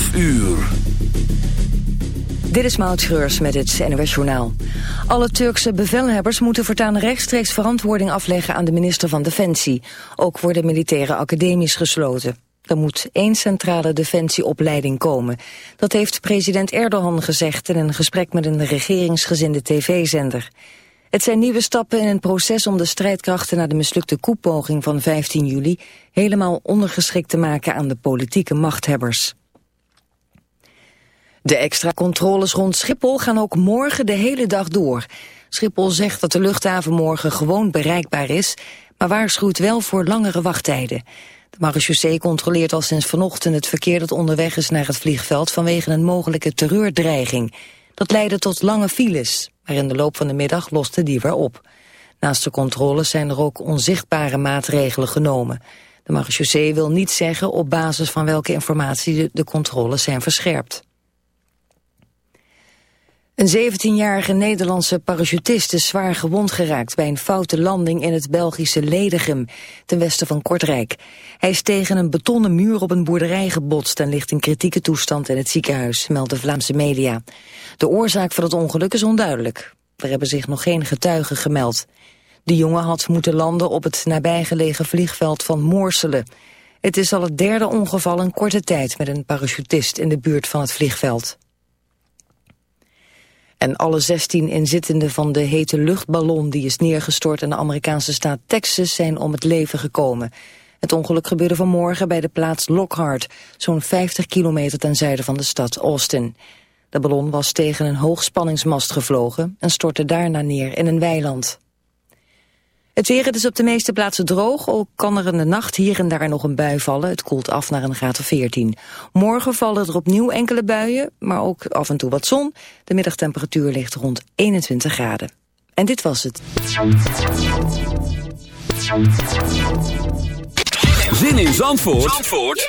12 uur. Dit is Maud Schreurs met het NOS Journaal. Alle Turkse bevelhebbers moeten voortaan rechtstreeks verantwoording afleggen aan de minister van Defensie. Ook worden militaire academies gesloten. Er moet één centrale defensieopleiding komen. Dat heeft president Erdogan gezegd in een gesprek met een regeringsgezinde tv-zender. Het zijn nieuwe stappen in een proces om de strijdkrachten na de mislukte koepoging van 15 juli helemaal ondergeschikt te maken aan de politieke machthebbers. De extra controles rond Schiphol gaan ook morgen de hele dag door. Schiphol zegt dat de luchthaven morgen gewoon bereikbaar is, maar waarschuwt wel voor langere wachttijden. De marechaussee controleert al sinds vanochtend het verkeer dat onderweg is naar het vliegveld vanwege een mogelijke terreurdreiging. Dat leidde tot lange files, maar in de loop van de middag loste die weer op. Naast de controles zijn er ook onzichtbare maatregelen genomen. De marechaussee wil niet zeggen op basis van welke informatie de controles zijn verscherpt. Een 17-jarige Nederlandse parachutist is zwaar gewond geraakt bij een foute landing in het Belgische Ledegem, ten westen van Kortrijk. Hij is tegen een betonnen muur op een boerderij gebotst en ligt in kritieke toestand in het ziekenhuis, meldt de Vlaamse media. De oorzaak van het ongeluk is onduidelijk. Er hebben zich nog geen getuigen gemeld. De jongen had moeten landen op het nabijgelegen vliegveld van Moorselen. Het is al het derde ongeval in korte tijd met een parachutist in de buurt van het vliegveld. En alle 16 inzittenden van de hete luchtballon die is neergestort in de Amerikaanse staat Texas zijn om het leven gekomen. Het ongeluk gebeurde vanmorgen bij de plaats Lockhart, zo'n 50 kilometer ten zuiden van de stad Austin. De ballon was tegen een hoogspanningsmast gevlogen en stortte daarna neer in een weiland. Het weer, het is op de meeste plaatsen droog, ook kan er in de nacht hier en daar nog een bui vallen. Het koelt af naar een graad of 14. Morgen vallen er opnieuw enkele buien, maar ook af en toe wat zon. De middagtemperatuur ligt rond 21 graden. En dit was het. Zin in Zandvoort, Zandvoort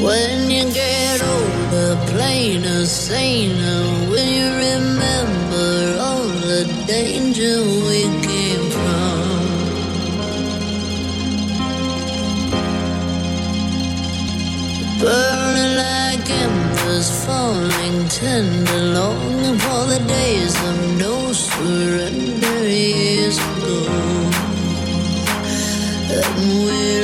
When you get older, plainer, saner, will you remember all the danger we came from? Burning like embers, falling tender, longing for the days of no surrender years ago. And will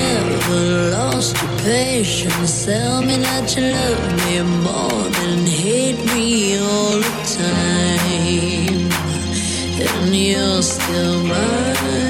never lost your patience. Tell me that you love me more than hate me all the time. And you're still mine.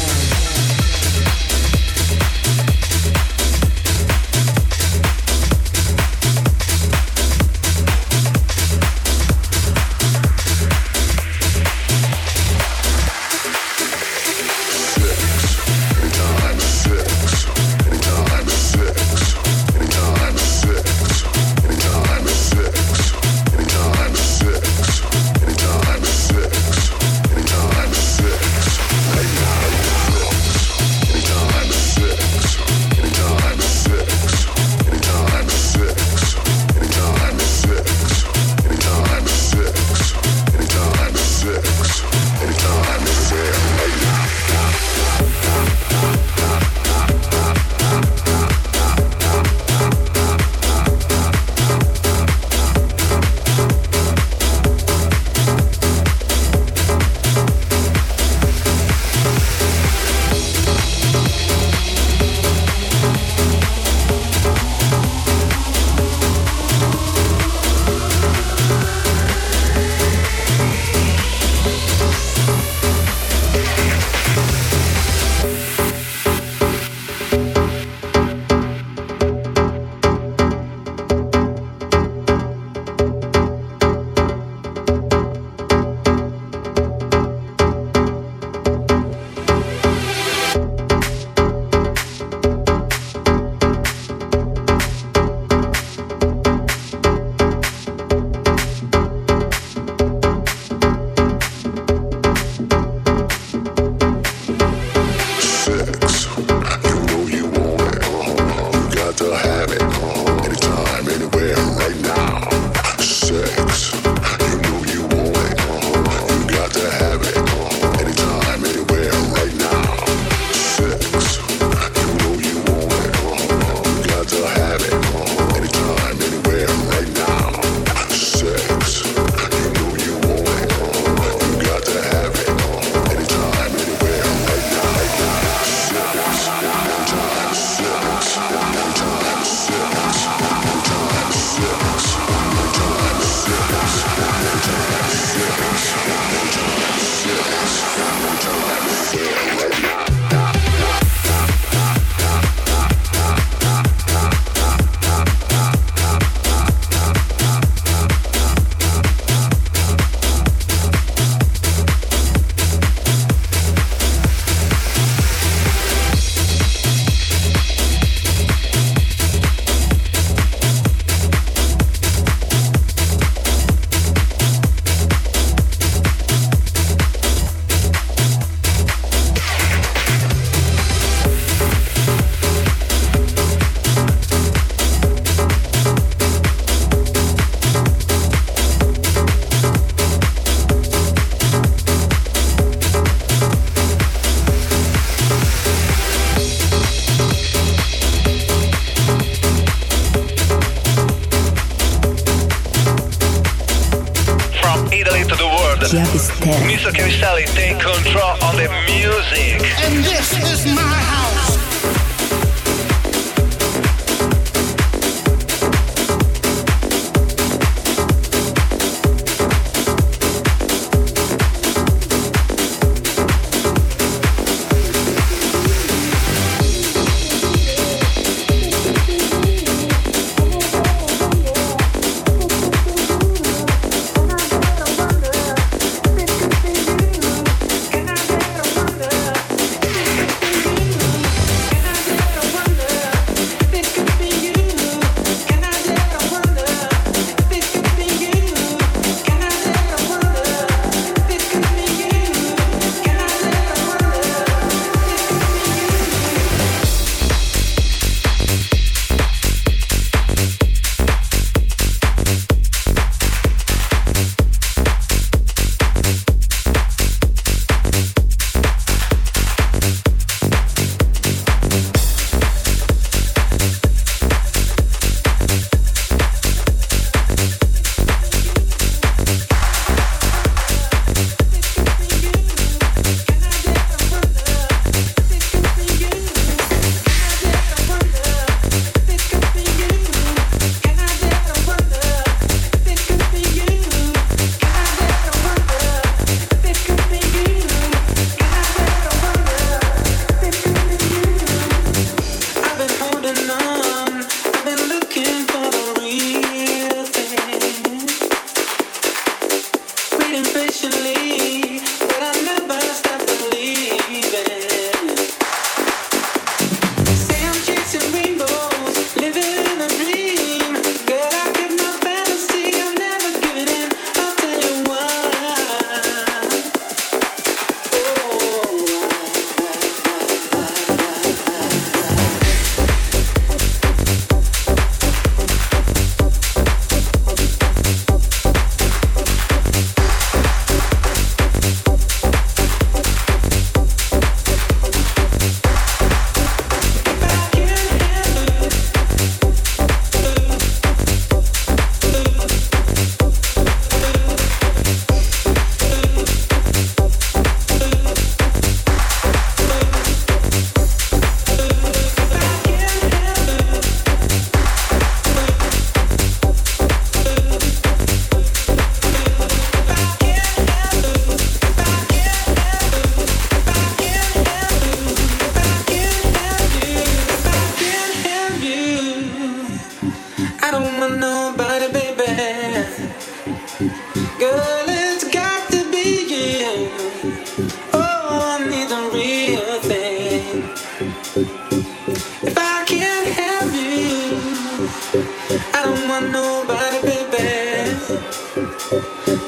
I don't want nobody, baby.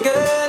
Girl.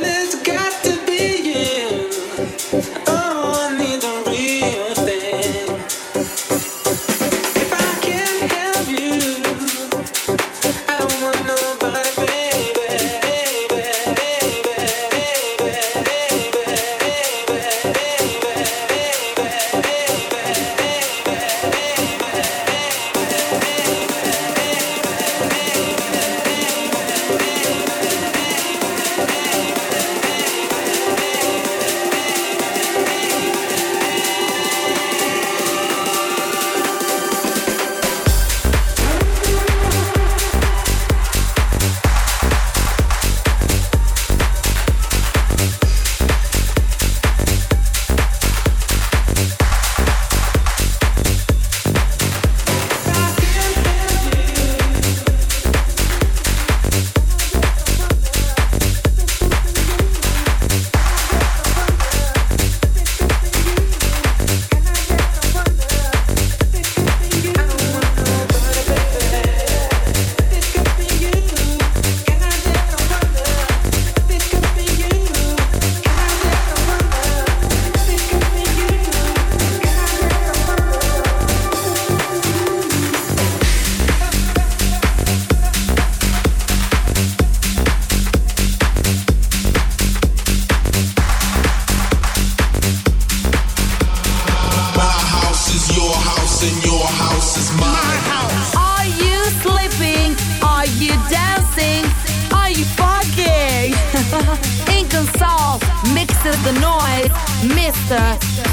by Mr.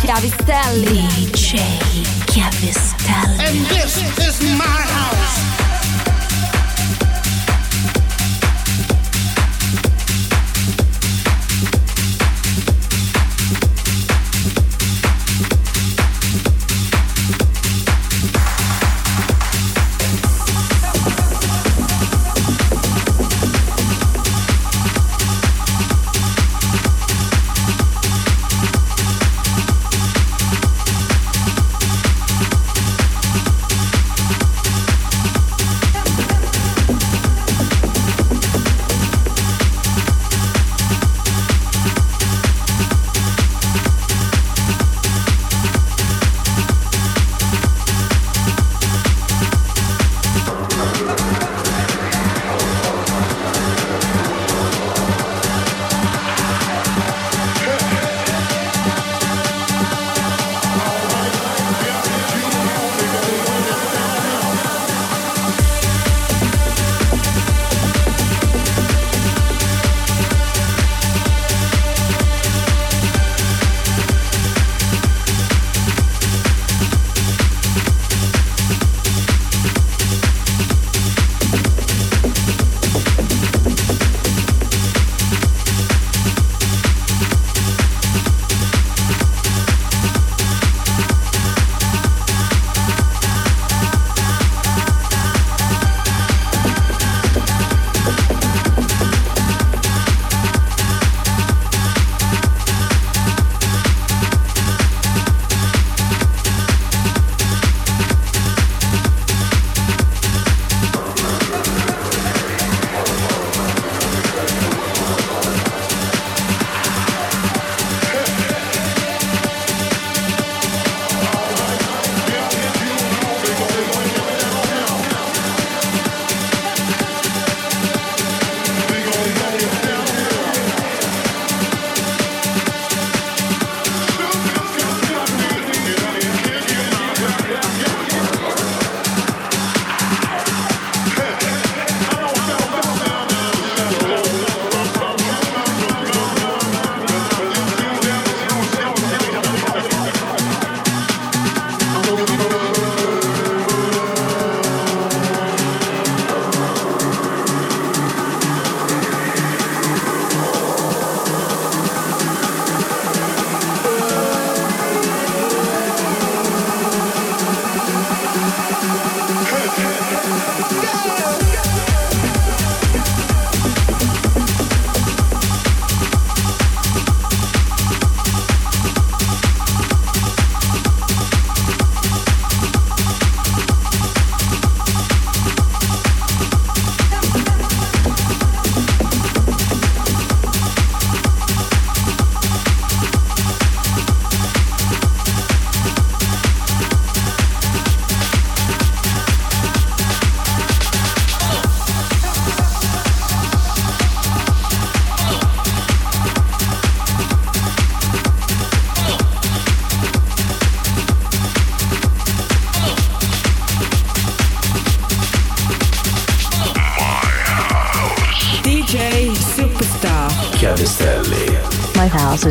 Chiavistelli. DJ Chiavistelli. And this is my house.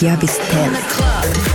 Chiavistelli.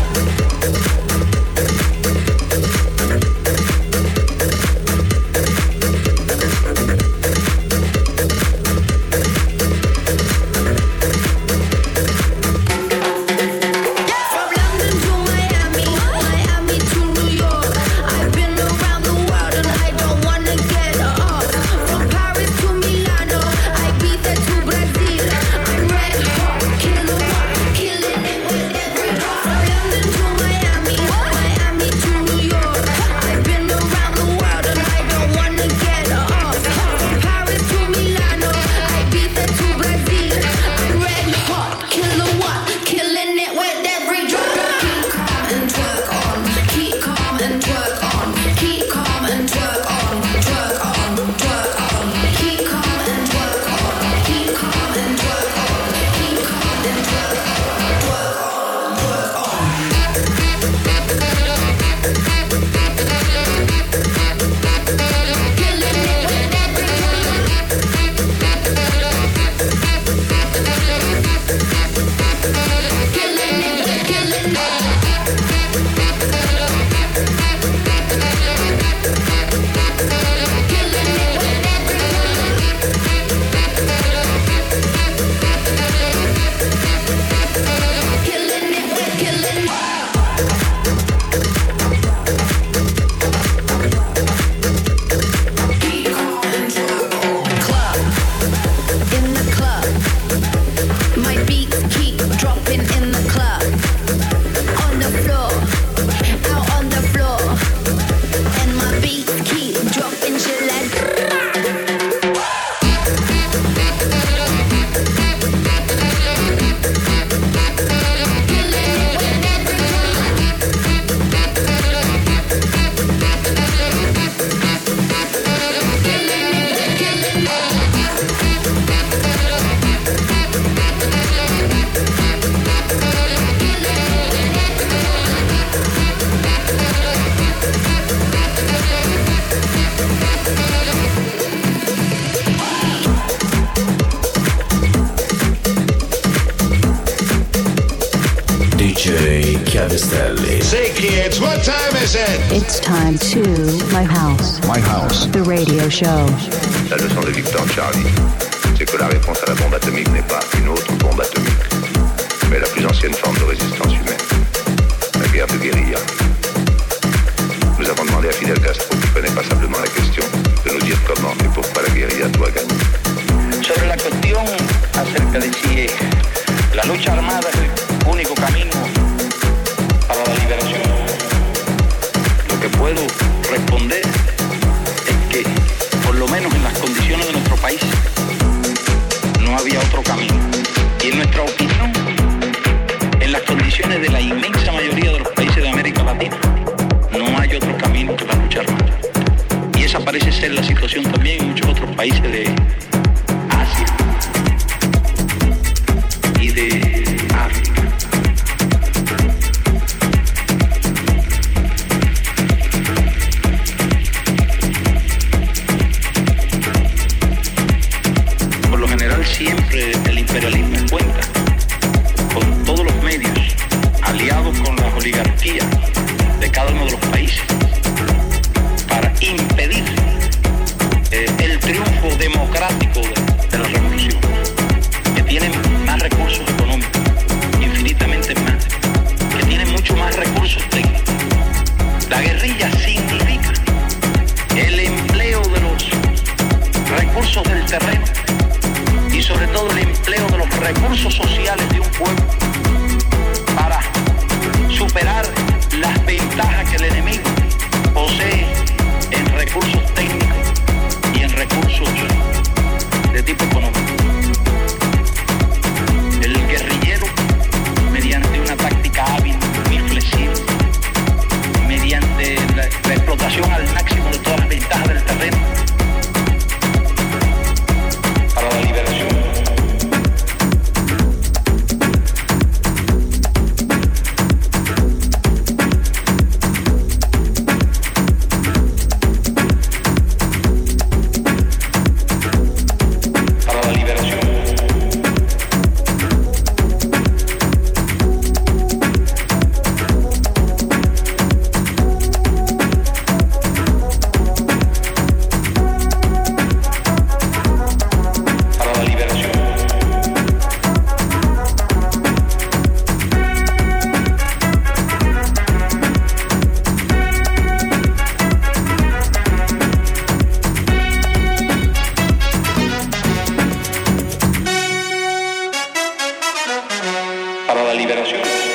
liberación.